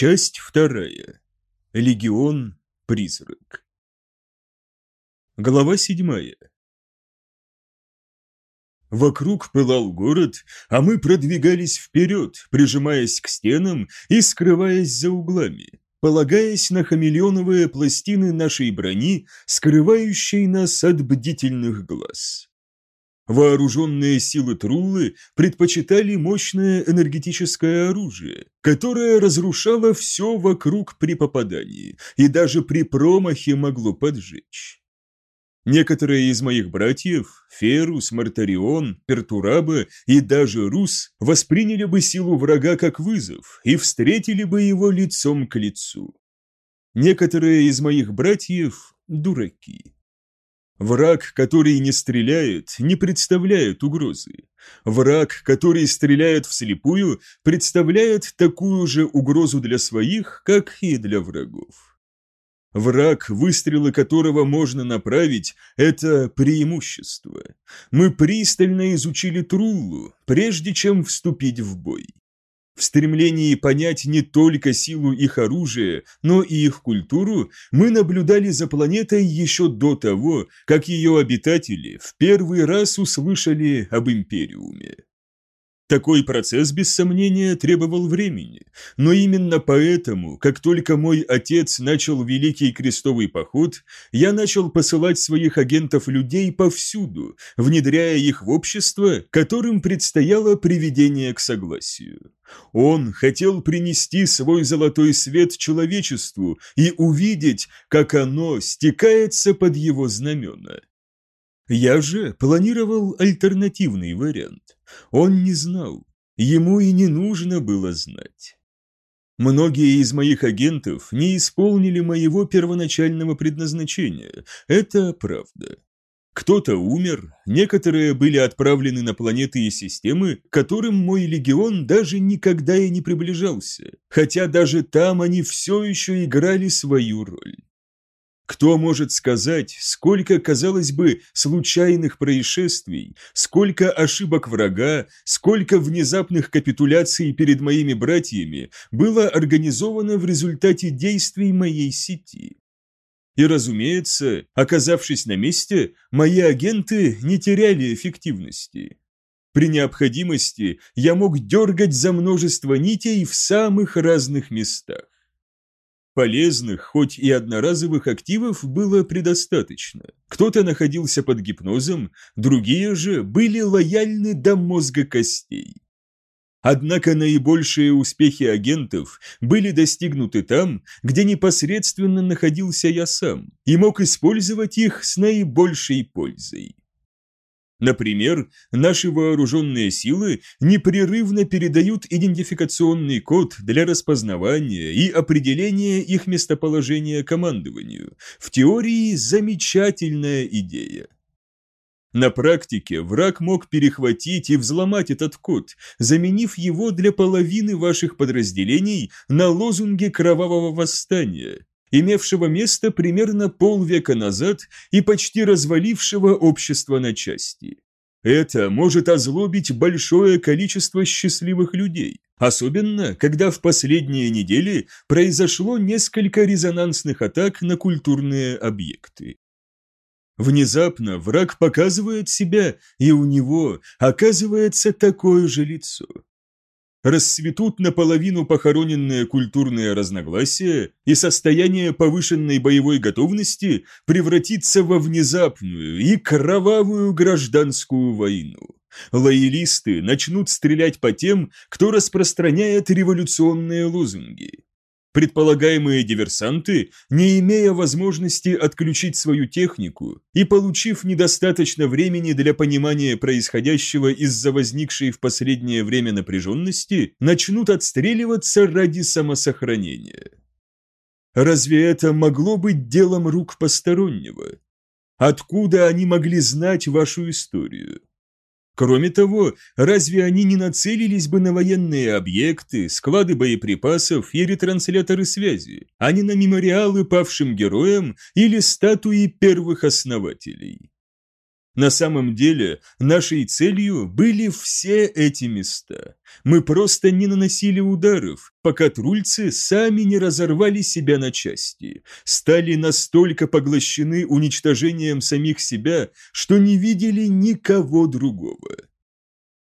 Часть вторая. Легион Призрак. Глава седьмая. Вокруг пылал город, а мы продвигались вперед, прижимаясь к стенам и скрываясь за углами, полагаясь на хамелеоновые пластины нашей брони, скрывающей нас от бдительных глаз. Вооруженные силы Труллы предпочитали мощное энергетическое оружие, которое разрушало все вокруг при попадании и даже при промахе могло поджечь. Некоторые из моих братьев, Ферус, Мартарион, Пертураба и даже Рус, восприняли бы силу врага как вызов и встретили бы его лицом к лицу. Некоторые из моих братьев – дураки. Враг, который не стреляет, не представляет угрозы. Враг, который стреляет вслепую, представляет такую же угрозу для своих, как и для врагов. Враг, выстрелы которого можно направить, это преимущество. Мы пристально изучили Труллу, прежде чем вступить в бой. В стремлении понять не только силу их оружия, но и их культуру, мы наблюдали за планетой еще до того, как ее обитатели в первый раз услышали об Империуме. Такой процесс, без сомнения, требовал времени, но именно поэтому, как только мой отец начал Великий Крестовый Поход, я начал посылать своих агентов-людей повсюду, внедряя их в общество, которым предстояло приведение к согласию. Он хотел принести свой золотой свет человечеству и увидеть, как оно стекается под его знамена. Я же планировал альтернативный вариант. Он не знал, ему и не нужно было знать. Многие из моих агентов не исполнили моего первоначального предназначения, это правда. Кто-то умер, некоторые были отправлены на планеты и системы, к которым мой легион даже никогда и не приближался, хотя даже там они все еще играли свою роль. Кто может сказать, сколько, казалось бы, случайных происшествий, сколько ошибок врага, сколько внезапных капитуляций перед моими братьями было организовано в результате действий моей сети? И, разумеется, оказавшись на месте, мои агенты не теряли эффективности. При необходимости я мог дергать за множество нитей в самых разных местах. Полезных, хоть и одноразовых активов было предостаточно. Кто-то находился под гипнозом, другие же были лояльны до мозга костей. Однако наибольшие успехи агентов были достигнуты там, где непосредственно находился я сам, и мог использовать их с наибольшей пользой. Например, наши вооруженные силы непрерывно передают идентификационный код для распознавания и определения их местоположения командованию. В теории замечательная идея. На практике враг мог перехватить и взломать этот код, заменив его для половины ваших подразделений на лозунге кровавого восстания, имевшего место примерно полвека назад и почти развалившего общество на части. Это может озлобить большое количество счастливых людей, особенно когда в последние недели произошло несколько резонансных атак на культурные объекты. Внезапно враг показывает себя, и у него оказывается такое же лицо расцветут наполовину похороненные культурные разногласия, и состояние повышенной боевой готовности превратится во внезапную и кровавую гражданскую войну. Лоялисты начнут стрелять по тем, кто распространяет революционные лозунги. Предполагаемые диверсанты, не имея возможности отключить свою технику и получив недостаточно времени для понимания происходящего из-за возникшей в последнее время напряженности, начнут отстреливаться ради самосохранения. Разве это могло быть делом рук постороннего? Откуда они могли знать вашу историю? Кроме того, разве они не нацелились бы на военные объекты, склады боеприпасов и ретрансляторы связи, а не на мемориалы павшим героям или статуи первых основателей? На самом деле, нашей целью были все эти места. Мы просто не наносили ударов, пока трульцы сами не разорвали себя на части, стали настолько поглощены уничтожением самих себя, что не видели никого другого.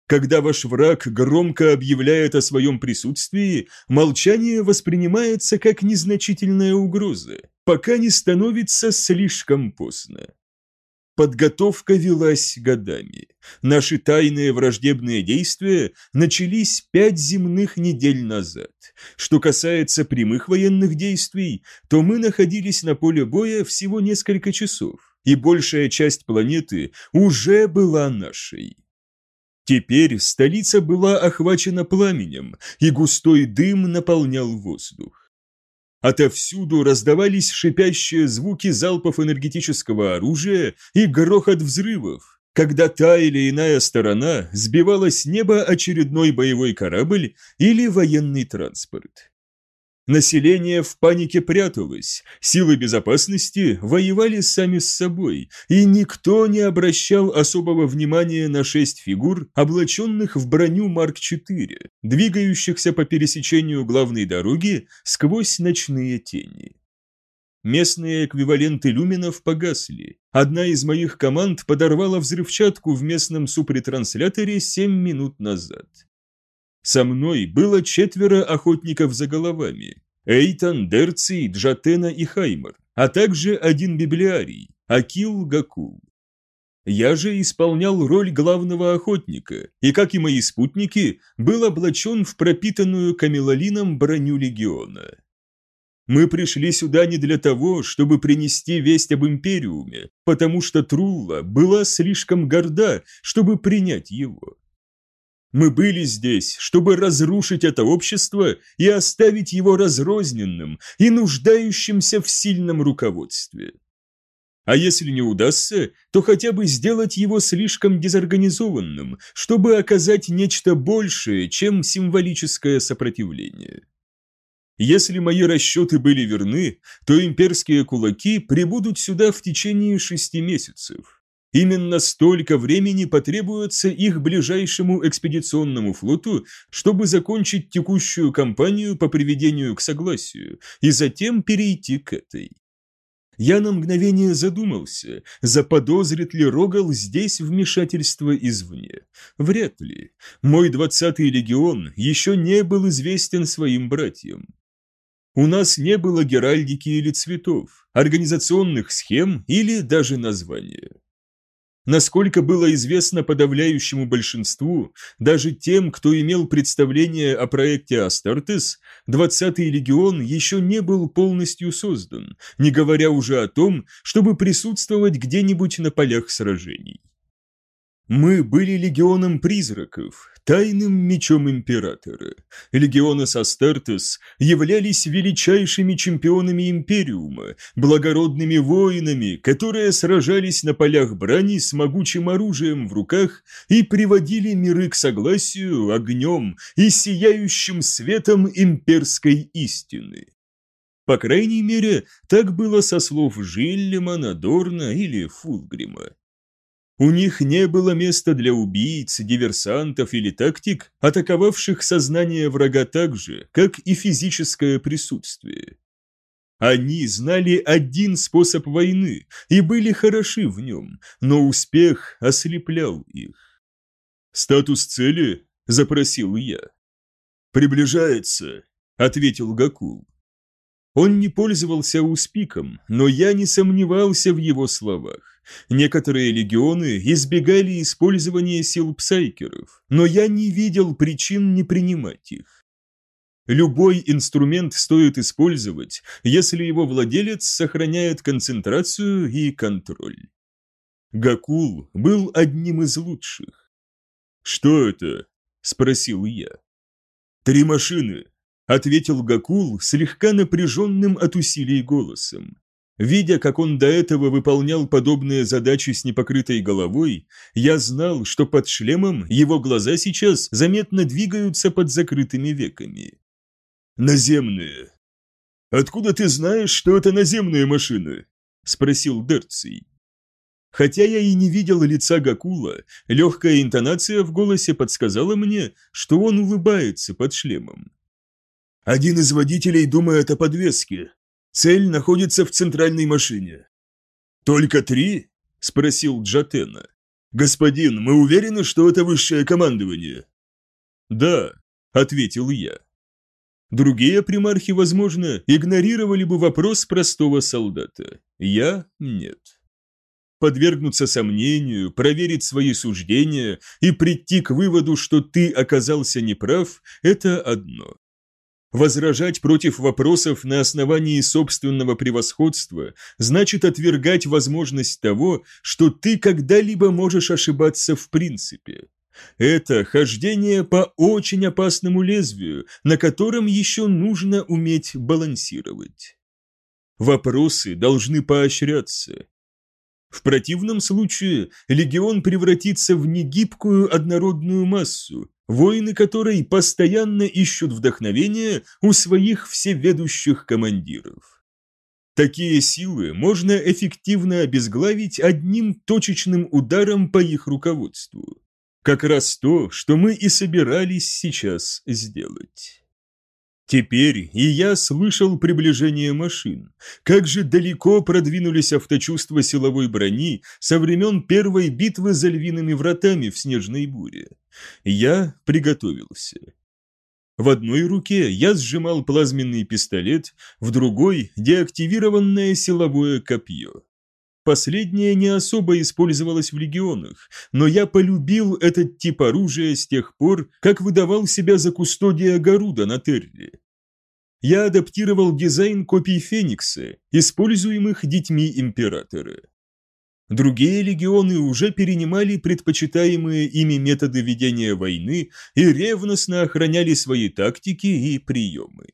Когда ваш враг громко объявляет о своем присутствии, молчание воспринимается как незначительная угроза, пока не становится слишком поздно. Подготовка велась годами. Наши тайные враждебные действия начались пять земных недель назад. Что касается прямых военных действий, то мы находились на поле боя всего несколько часов, и большая часть планеты уже была нашей. Теперь столица была охвачена пламенем, и густой дым наполнял воздух. Отовсюду раздавались шипящие звуки залпов энергетического оружия и грохот взрывов, когда та или иная сторона сбивала с неба очередной боевой корабль или военный транспорт. Население в панике пряталось, силы безопасности воевали сами с собой, и никто не обращал особого внимания на шесть фигур, облаченных в броню Марк-4, двигающихся по пересечению главной дороги сквозь ночные тени. Местные эквиваленты люминов погасли. Одна из моих команд подорвала взрывчатку в местном супретрансляторе 7 минут назад. Со мной было четверо охотников за головами. Эйтан, Дерций, Джатена и Хаймер, а также один библиарий, Акил Гакул. Я же исполнял роль главного охотника, и, как и мои спутники, был облачен в пропитанную камелолином броню легиона. Мы пришли сюда не для того, чтобы принести весть об Империуме, потому что Трулла была слишком горда, чтобы принять его. Мы были здесь, чтобы разрушить это общество и оставить его разрозненным и нуждающимся в сильном руководстве. А если не удастся, то хотя бы сделать его слишком дезорганизованным, чтобы оказать нечто большее, чем символическое сопротивление. Если мои расчеты были верны, то имперские кулаки прибудут сюда в течение шести месяцев. Именно столько времени потребуется их ближайшему экспедиционному флоту, чтобы закончить текущую кампанию по приведению к согласию и затем перейти к этой. Я на мгновение задумался, заподозрит ли Рогал здесь вмешательство извне. Вряд ли. Мой двадцатый легион еще не был известен своим братьям. У нас не было геральдики или цветов, организационных схем или даже названия. Насколько было известно подавляющему большинству, даже тем, кто имел представление о проекте Астартес, 20-й легион еще не был полностью создан, не говоря уже о том, чтобы присутствовать где-нибудь на полях сражений. Мы были легионом призраков, тайным мечом императора. Легионы Састартес являлись величайшими чемпионами Империума, благородными воинами, которые сражались на полях брани с могучим оружием в руках и приводили миры к согласию огнем и сияющим светом имперской истины. По крайней мере, так было со слов Жиллема, Дорна или Фулгрима. У них не было места для убийц, диверсантов или тактик, атаковавших сознание врага так же, как и физическое присутствие. Они знали один способ войны и были хороши в нем, но успех ослеплял их. «Статус цели?» – запросил я. «Приближается», – ответил Гакул. Он не пользовался успиком, но я не сомневался в его словах. Некоторые легионы избегали использования сил псайкеров, но я не видел причин не принимать их. Любой инструмент стоит использовать, если его владелец сохраняет концентрацию и контроль. Гакул был одним из лучших. «Что это?» – спросил я. «Три машины», – ответил Гакул слегка напряженным от усилий голосом. Видя, как он до этого выполнял подобные задачи с непокрытой головой, я знал, что под шлемом его глаза сейчас заметно двигаются под закрытыми веками. «Наземные». «Откуда ты знаешь, что это наземные машины?» – спросил Дерций. Хотя я и не видел лица Гакула, легкая интонация в голосе подсказала мне, что он улыбается под шлемом. Один из водителей думает о подвеске. Цель находится в центральной машине. «Только три?» – спросил Джатена. «Господин, мы уверены, что это высшее командование?» «Да», – ответил я. Другие примархи, возможно, игнорировали бы вопрос простого солдата. Я – нет. Подвергнуться сомнению, проверить свои суждения и прийти к выводу, что ты оказался неправ – это одно. Возражать против вопросов на основании собственного превосходства значит отвергать возможность того, что ты когда-либо можешь ошибаться в принципе. Это хождение по очень опасному лезвию, на котором еще нужно уметь балансировать. Вопросы должны поощряться. В противном случае легион превратится в негибкую однородную массу, воины которой постоянно ищут вдохновения у своих всеведущих командиров. Такие силы можно эффективно обезглавить одним точечным ударом по их руководству. Как раз то, что мы и собирались сейчас сделать. Теперь и я слышал приближение машин. Как же далеко продвинулись авточувства силовой брони со времен первой битвы за львиными вратами в снежной буре. Я приготовился. В одной руке я сжимал плазменный пистолет, в другой – деактивированное силовое копье. Последнее не особо использовалось в легионах, но я полюбил этот тип оружия с тех пор, как выдавал себя за кустодия Гаруда на Терре. Я адаптировал дизайн копий Феникса, используемых детьми Императора. Другие легионы уже перенимали предпочитаемые ими методы ведения войны и ревностно охраняли свои тактики и приемы.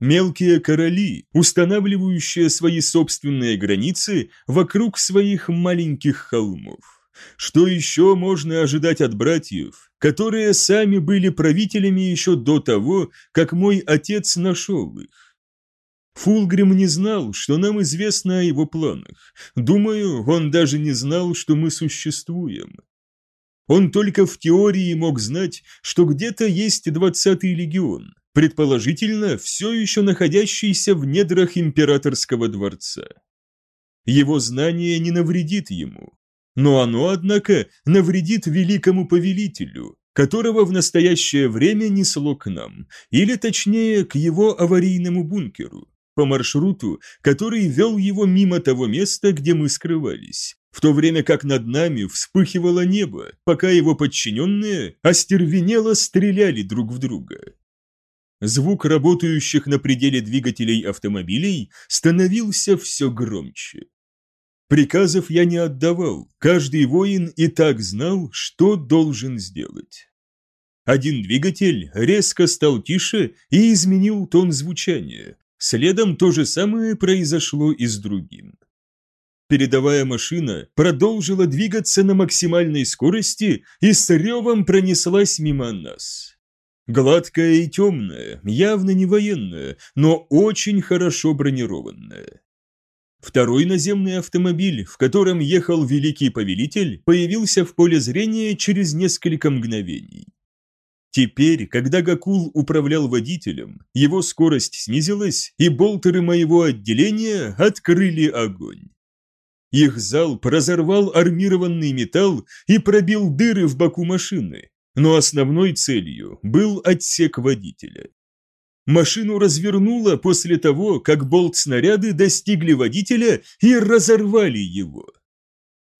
Мелкие короли, устанавливающие свои собственные границы вокруг своих маленьких холмов. Что еще можно ожидать от братьев, которые сами были правителями еще до того, как мой отец нашел их? Фулгрим не знал, что нам известно о его планах. Думаю, он даже не знал, что мы существуем. Он только в теории мог знать, что где-то есть двадцатый легион, предположительно, все еще находящийся в недрах императорского дворца. Его знание не навредит ему, но оно, однако, навредит великому повелителю, которого в настоящее время несло к нам, или точнее к его аварийному бункеру, по маршруту, который вел его мимо того места, где мы скрывались, в то время как над нами вспыхивало небо, пока его подчиненные остервенело стреляли друг в друга. Звук работающих на пределе двигателей автомобилей становился все громче. Приказов я не отдавал, каждый воин и так знал, что должен сделать. Один двигатель резко стал тише и изменил тон звучания. Следом то же самое произошло и с другим. Передовая машина продолжила двигаться на максимальной скорости и с ревом пронеслась мимо нас. Гладкая и темная, явно не военная, но очень хорошо бронированная. Второй наземный автомобиль, в котором ехал великий повелитель, появился в поле зрения через несколько мгновений. Теперь, когда Гакул управлял водителем, его скорость снизилась, и болтеры моего отделения открыли огонь. Их залп разорвал армированный металл и пробил дыры в боку машины, но основной целью был отсек водителя. Машину развернуло после того, как болт-снаряды достигли водителя и разорвали его.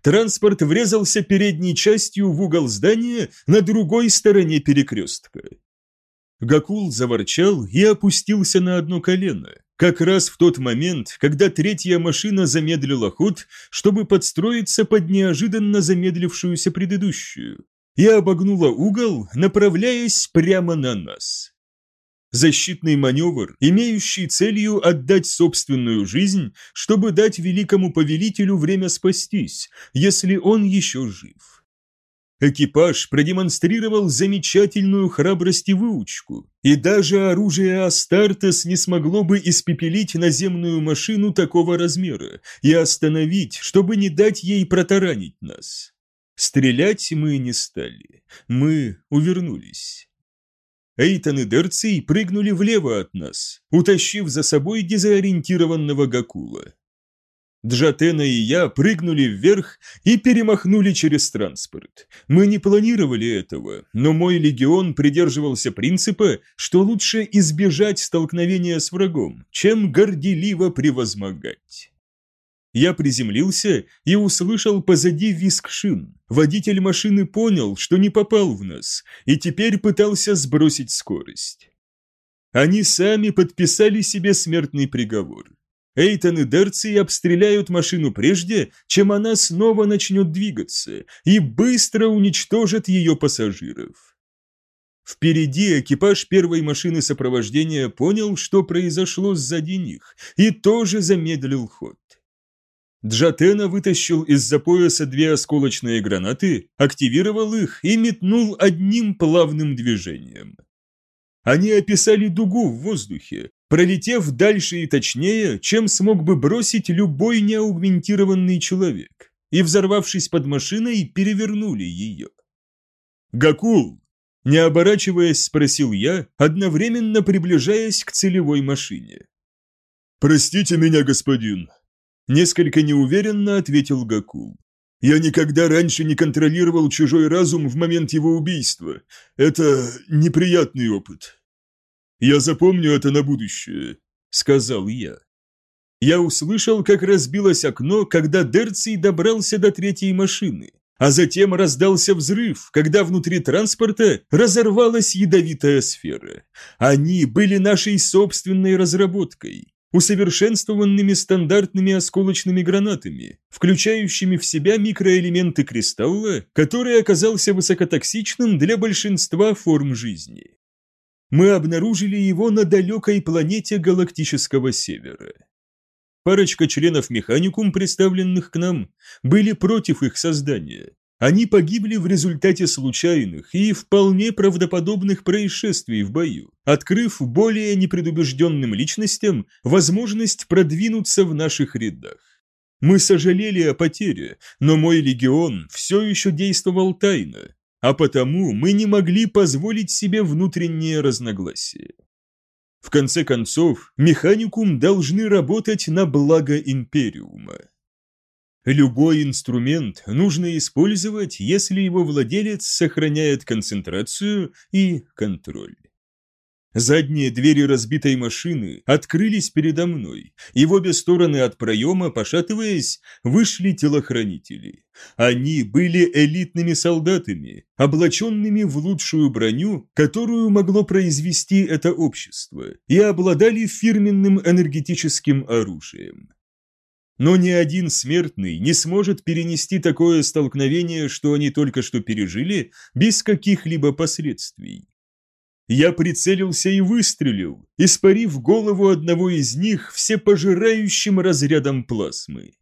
Транспорт врезался передней частью в угол здания на другой стороне перекрестка. Гакул заворчал и опустился на одно колено, как раз в тот момент, когда третья машина замедлила ход, чтобы подстроиться под неожиданно замедлившуюся предыдущую и обогнула угол, направляясь прямо на нас. Защитный маневр, имеющий целью отдать собственную жизнь, чтобы дать великому повелителю время спастись, если он еще жив. Экипаж продемонстрировал замечательную храбрость и выучку, и даже оружие Астартес не смогло бы испепелить наземную машину такого размера и остановить, чтобы не дать ей протаранить нас. Стрелять мы не стали, мы увернулись. Эйтон и Дерций прыгнули влево от нас, утащив за собой дезориентированного Гакула. Джатена и я прыгнули вверх и перемахнули через транспорт. Мы не планировали этого, но мой легион придерживался принципа, что лучше избежать столкновения с врагом, чем горделиво превозмогать. Я приземлился и услышал позади виск шин. Водитель машины понял, что не попал в нас, и теперь пытался сбросить скорость. Они сами подписали себе смертный приговор. Эйтон и Дерций обстреляют машину прежде, чем она снова начнет двигаться, и быстро уничтожат ее пассажиров. Впереди экипаж первой машины сопровождения понял, что произошло сзади них, и тоже замедлил ход. Джатена вытащил из-за пояса две осколочные гранаты, активировал их и метнул одним плавным движением. Они описали дугу в воздухе, пролетев дальше и точнее, чем смог бы бросить любой неаугментированный человек, и, взорвавшись под машиной, перевернули ее. «Гакул!» – не оборачиваясь, спросил я, одновременно приближаясь к целевой машине. «Простите меня, господин!» – несколько неуверенно ответил Гакул. «Я никогда раньше не контролировал чужой разум в момент его убийства. Это неприятный опыт». «Я запомню это на будущее», — сказал я. Я услышал, как разбилось окно, когда Дерций добрался до третьей машины, а затем раздался взрыв, когда внутри транспорта разорвалась ядовитая сфера. Они были нашей собственной разработкой, усовершенствованными стандартными осколочными гранатами, включающими в себя микроэлементы кристалла, который оказался высокотоксичным для большинства форм жизни мы обнаружили его на далекой планете галактического севера. Парочка членов Механикум, представленных к нам, были против их создания. Они погибли в результате случайных и вполне правдоподобных происшествий в бою, открыв более непредубежденным личностям возможность продвинуться в наших рядах. Мы сожалели о потере, но мой легион все еще действовал тайно, а потому мы не могли позволить себе внутренние разногласия. В конце концов, механикум должны работать на благо Империума. Любой инструмент нужно использовать, если его владелец сохраняет концентрацию и контроль. Задние двери разбитой машины открылись передо мной, и в обе стороны от проема, пошатываясь, вышли телохранители. Они были элитными солдатами, облаченными в лучшую броню, которую могло произвести это общество, и обладали фирменным энергетическим оружием. Но ни один смертный не сможет перенести такое столкновение, что они только что пережили, без каких-либо последствий. Я прицелился и выстрелил, испарив голову одного из них всепожирающим разрядом плазмы.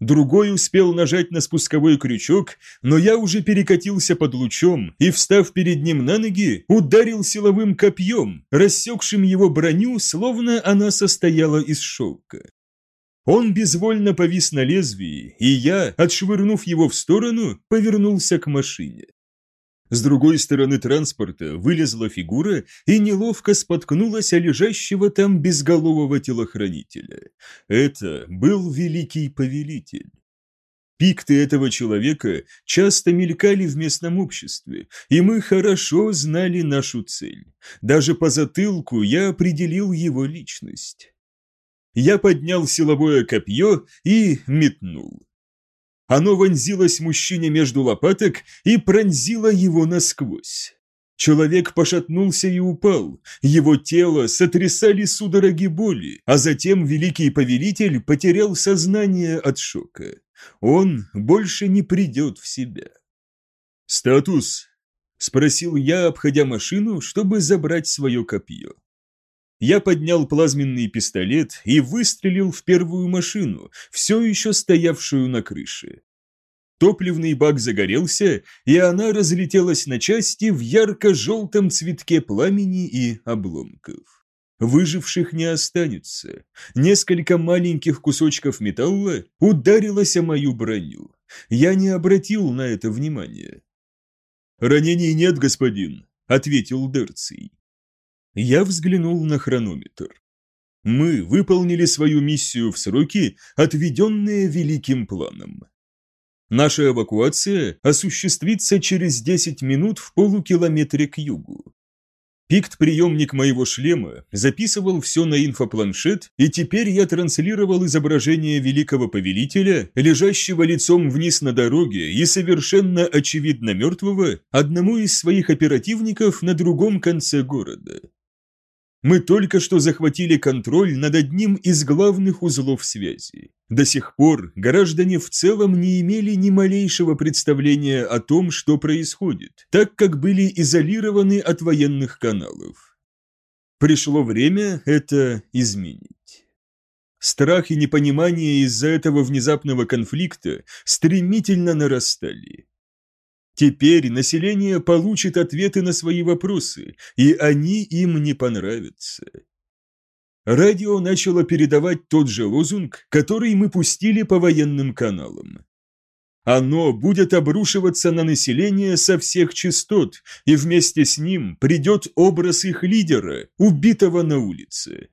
Другой успел нажать на спусковой крючок, но я уже перекатился под лучом и, встав перед ним на ноги, ударил силовым копьем, рассекшим его броню, словно она состояла из шелка. Он безвольно повис на лезвии, и я, отшвырнув его в сторону, повернулся к машине. С другой стороны транспорта вылезла фигура и неловко споткнулась о лежащего там безголового телохранителя. Это был великий повелитель. Пикты этого человека часто мелькали в местном обществе, и мы хорошо знали нашу цель. Даже по затылку я определил его личность. Я поднял силовое копье и метнул. Оно вонзилось мужчине между лопаток и пронзило его насквозь. Человек пошатнулся и упал, его тело сотрясали судороги боли, а затем великий повелитель потерял сознание от шока. Он больше не придет в себя. «Статус?» – спросил я, обходя машину, чтобы забрать свое копье. Я поднял плазменный пистолет и выстрелил в первую машину, все еще стоявшую на крыше. Топливный бак загорелся, и она разлетелась на части в ярко-желтом цветке пламени и обломков. Выживших не останется. Несколько маленьких кусочков металла ударилось о мою броню. Я не обратил на это внимания. «Ранений нет, господин», — ответил Дерций. Я взглянул на хронометр. Мы выполнили свою миссию в сроки, отведенные великим планом. Наша эвакуация осуществится через 10 минут в полукилометре к югу. Пикт-приемник моего шлема записывал все на инфопланшет, и теперь я транслировал изображение великого повелителя, лежащего лицом вниз на дороге и совершенно очевидно мертвого, одному из своих оперативников на другом конце города. Мы только что захватили контроль над одним из главных узлов связи. До сих пор граждане в целом не имели ни малейшего представления о том, что происходит, так как были изолированы от военных каналов. Пришло время это изменить. Страх и непонимание из-за этого внезапного конфликта стремительно нарастали. Теперь население получит ответы на свои вопросы, и они им не понравятся. Радио начало передавать тот же лозунг, который мы пустили по военным каналам. Оно будет обрушиваться на население со всех частот, и вместе с ним придет образ их лидера, убитого на улице.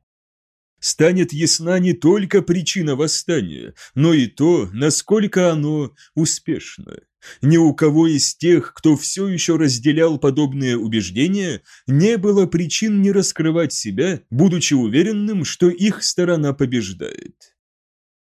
Станет ясна не только причина восстания, но и то, насколько оно успешно. Ни у кого из тех, кто все еще разделял подобные убеждения, не было причин не раскрывать себя, будучи уверенным, что их сторона побеждает.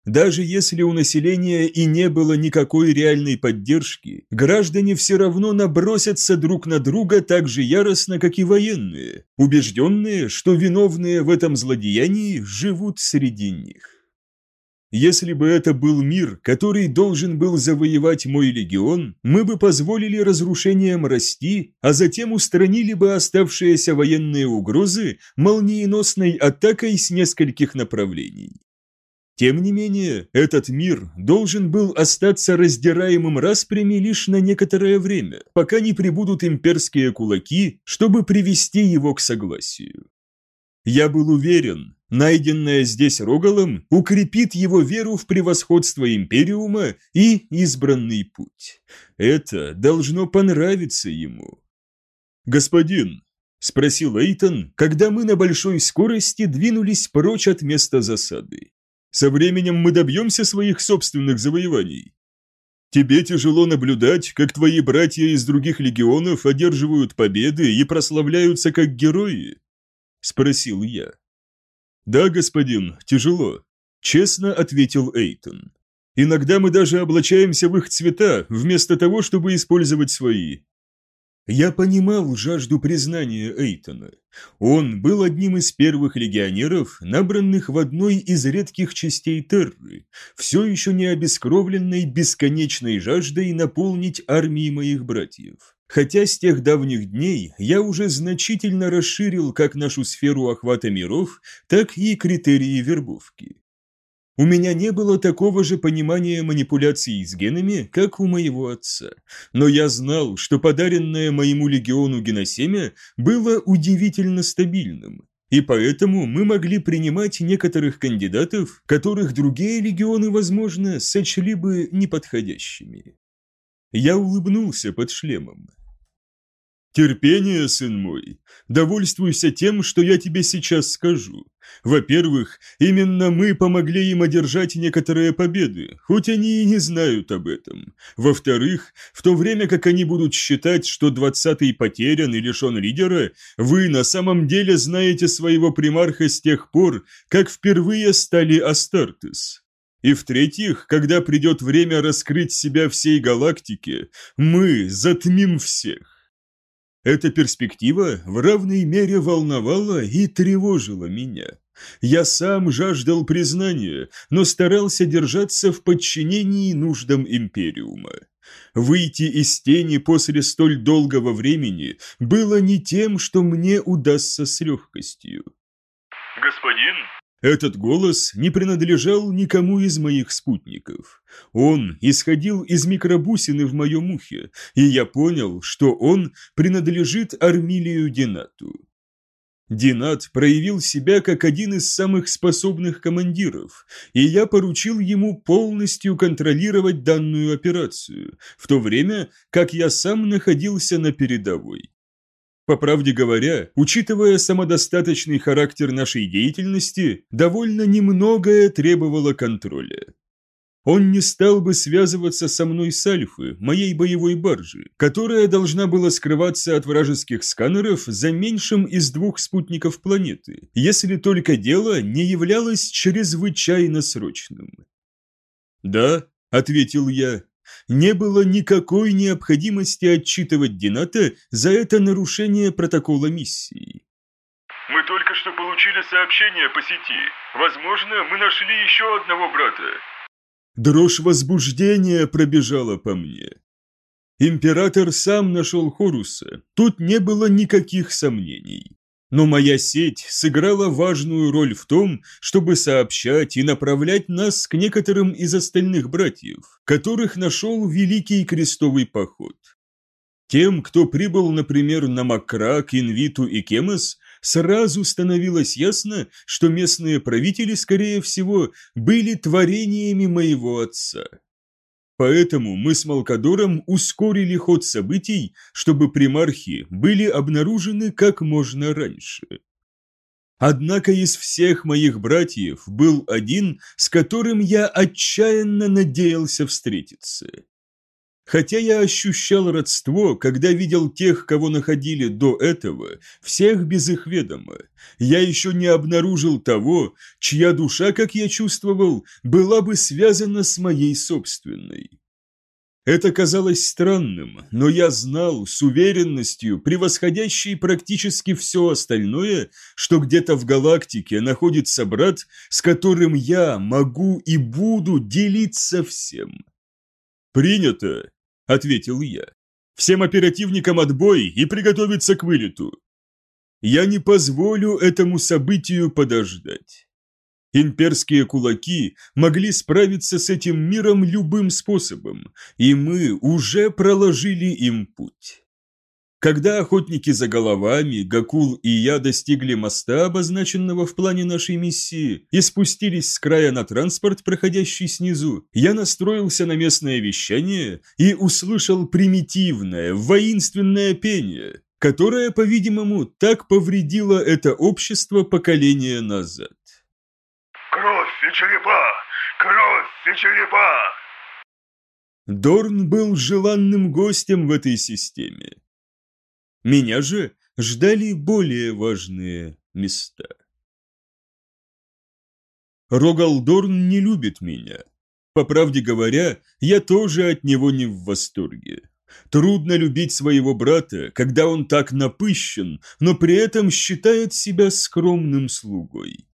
Даже если у населения и не было никакой реальной поддержки, граждане все равно набросятся друг на друга так же яростно, как и военные, убежденные, что виновные в этом злодеянии живут среди них. Если бы это был мир, который должен был завоевать мой легион, мы бы позволили разрушениям расти, а затем устранили бы оставшиеся военные угрозы молниеносной атакой с нескольких направлений. Тем не менее, этот мир должен был остаться раздираемым распрями лишь на некоторое время, пока не прибудут имперские кулаки, чтобы привести его к согласию. Я был уверен, найденное здесь Рогалом укрепит его веру в превосходство Империума и избранный путь. Это должно понравиться ему. «Господин», — спросил Эйтон, когда мы на большой скорости двинулись прочь от места засады, «со временем мы добьемся своих собственных завоеваний». Тебе тяжело наблюдать, как твои братья из других легионов одерживают победы и прославляются как герои?» – спросил я. «Да, господин, тяжело», – честно ответил Эйтон. «Иногда мы даже облачаемся в их цвета, вместо того, чтобы использовать свои». Я понимал жажду признания Эйтона. Он был одним из первых легионеров, набранных в одной из редких частей Терры, все еще не обескровленной бесконечной жаждой наполнить армии моих братьев. Хотя с тех давних дней я уже значительно расширил как нашу сферу охвата миров, так и критерии вербовки. У меня не было такого же понимания манипуляций с генами, как у моего отца, но я знал, что подаренное моему легиону геносемя было удивительно стабильным, и поэтому мы могли принимать некоторых кандидатов, которых другие легионы, возможно, сочли бы неподходящими. Я улыбнулся под шлемом. «Терпение, сын мой. Довольствуйся тем, что я тебе сейчас скажу. Во-первых, именно мы помогли им одержать некоторые победы, хоть они и не знают об этом. Во-вторых, в то время как они будут считать, что двадцатый потерян и лишен лидера, вы на самом деле знаете своего примарха с тех пор, как впервые стали Астартес. И в-третьих, когда придет время раскрыть себя всей галактике, мы затмим всех. Эта перспектива в равной мере волновала и тревожила меня. Я сам жаждал признания, но старался держаться в подчинении нуждам Империума. Выйти из тени после столь долгого времени было не тем, что мне удастся с легкостью. «Господин?» Этот голос не принадлежал никому из моих спутников. Он исходил из микробусины в моем ухе, и я понял, что он принадлежит Армилию Динату. Динат проявил себя как один из самых способных командиров, и я поручил ему полностью контролировать данную операцию, в то время как я сам находился на передовой. По правде говоря, учитывая самодостаточный характер нашей деятельности, довольно немногое требовало контроля. Он не стал бы связываться со мной с Альфы, моей боевой баржи, которая должна была скрываться от вражеских сканеров за меньшим из двух спутников планеты, если только дело не являлось чрезвычайно срочным. «Да», — ответил я, — «не было никакой необходимости отчитывать Дината за это нарушение протокола миссии». «Мы только что получили сообщение по сети. Возможно, мы нашли еще одного брата. Дрожь возбуждения пробежала по мне. Император сам нашел Хоруса, тут не было никаких сомнений. Но моя сеть сыграла важную роль в том, чтобы сообщать и направлять нас к некоторым из остальных братьев, которых нашел Великий Крестовый Поход. Тем, кто прибыл, например, на Макрак, Инвиту и Кемос, сразу становилось ясно, что местные правители, скорее всего, были творениями моего отца. Поэтому мы с Малкадором ускорили ход событий, чтобы примархи были обнаружены как можно раньше. Однако из всех моих братьев был один, с которым я отчаянно надеялся встретиться. Хотя я ощущал родство, когда видел тех, кого находили до этого, всех без их ведома, я еще не обнаружил того, чья душа, как я чувствовал, была бы связана с моей собственной. Это казалось странным, но я знал с уверенностью, превосходящей практически все остальное, что где-то в галактике находится брат, с которым я могу и буду делиться всем. «Принято», — ответил я. «Всем оперативникам отбой и приготовиться к вылету. Я не позволю этому событию подождать». Имперские кулаки могли справиться с этим миром любым способом, и мы уже проложили им путь. Когда охотники за головами, Гакул и я достигли моста, обозначенного в плане нашей миссии, и спустились с края на транспорт, проходящий снизу, я настроился на местное вещание и услышал примитивное, воинственное пение, которое, по-видимому, так повредило это общество поколения назад. «Кровь и черепа! Кровь и черепа!» Дорн был желанным гостем в этой системе. Меня же ждали более важные места. Рогалдорн не любит меня. По правде говоря, я тоже от него не в восторге. Трудно любить своего брата, когда он так напыщен, но при этом считает себя скромным слугой.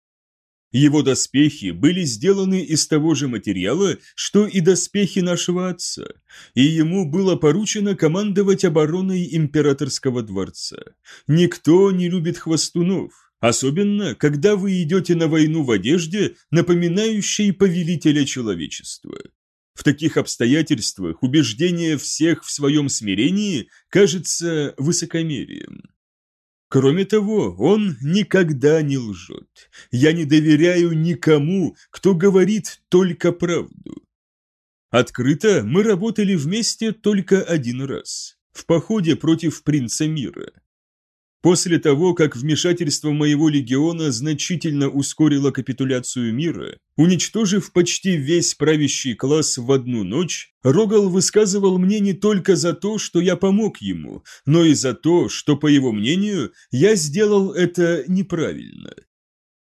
Его доспехи были сделаны из того же материала, что и доспехи нашего отца, и ему было поручено командовать обороной императорского дворца. Никто не любит хвостунов, особенно когда вы идете на войну в одежде, напоминающей повелителя человечества. В таких обстоятельствах убеждение всех в своем смирении кажется высокомерием. Кроме того, он никогда не лжет. Я не доверяю никому, кто говорит только правду. Открыто мы работали вместе только один раз, в походе против принца мира. После того, как вмешательство моего легиона значительно ускорило капитуляцию мира, уничтожив почти весь правящий класс в одну ночь, Рогал высказывал мне не только за то, что я помог ему, но и за то, что, по его мнению, я сделал это неправильно.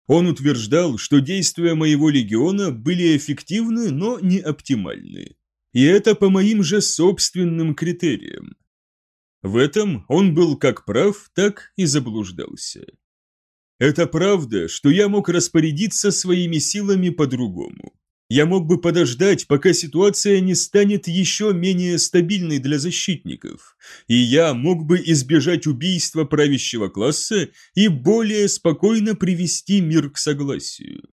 Он утверждал, что действия моего легиона были эффективны, но не оптимальны. И это по моим же собственным критериям. В этом он был как прав, так и заблуждался. Это правда, что я мог распорядиться своими силами по-другому. Я мог бы подождать, пока ситуация не станет еще менее стабильной для защитников, и я мог бы избежать убийства правящего класса и более спокойно привести мир к согласию.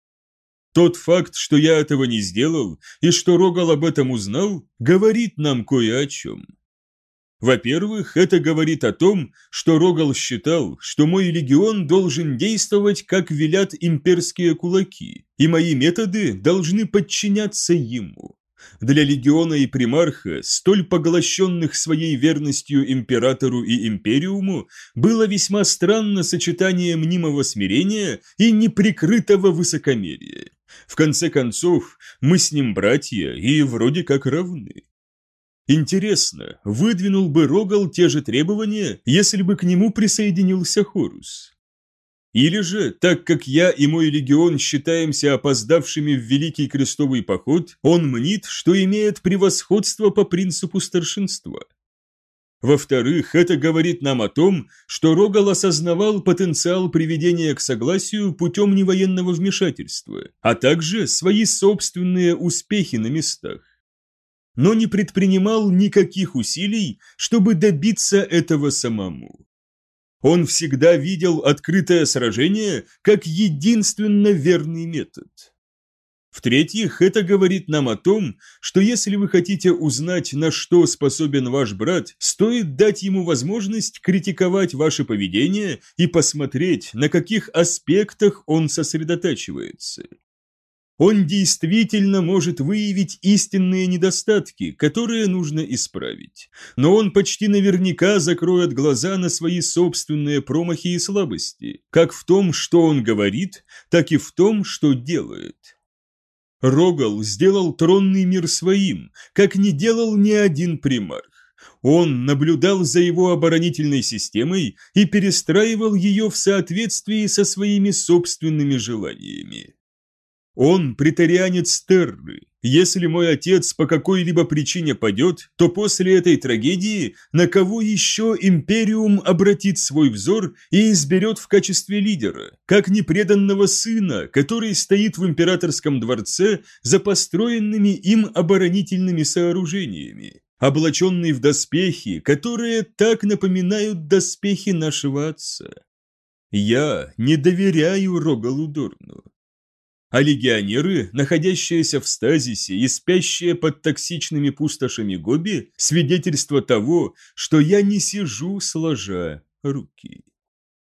Тот факт, что я этого не сделал и что Рогал об этом узнал, говорит нам кое о чем. Во-первых, это говорит о том, что Рогал считал, что мой легион должен действовать, как велят имперские кулаки, и мои методы должны подчиняться ему. Для легиона и примарха, столь поглощенных своей верностью императору и империуму, было весьма странно сочетание мнимого смирения и неприкрытого высокомерия. В конце концов, мы с ним братья и вроде как равны. Интересно, выдвинул бы Рогал те же требования, если бы к нему присоединился Хорус? Или же, так как я и мой легион считаемся опоздавшими в Великий Крестовый Поход, он мнит, что имеет превосходство по принципу старшинства. Во-вторых, это говорит нам о том, что Рогал осознавал потенциал приведения к согласию путем невоенного вмешательства, а также свои собственные успехи на местах но не предпринимал никаких усилий, чтобы добиться этого самому. Он всегда видел открытое сражение как единственно верный метод. В-третьих, это говорит нам о том, что если вы хотите узнать, на что способен ваш брат, стоит дать ему возможность критиковать ваше поведение и посмотреть, на каких аспектах он сосредотачивается. Он действительно может выявить истинные недостатки, которые нужно исправить. Но он почти наверняка закроет глаза на свои собственные промахи и слабости, как в том, что он говорит, так и в том, что делает. Рогал сделал тронный мир своим, как не делал ни один примарх. Он наблюдал за его оборонительной системой и перестраивал ее в соответствии со своими собственными желаниями. Он претарианец Терры. Если мой отец по какой-либо причине падет, то после этой трагедии на кого еще Империум обратит свой взор и изберет в качестве лидера, как непреданного сына, который стоит в императорском дворце за построенными им оборонительными сооружениями, облаченный в доспехи, которые так напоминают доспехи нашего отца. Я не доверяю Рогалу Дорну а легионеры, находящиеся в стазисе и спящие под токсичными пустошами Гоби, свидетельство того, что я не сижу сложа руки.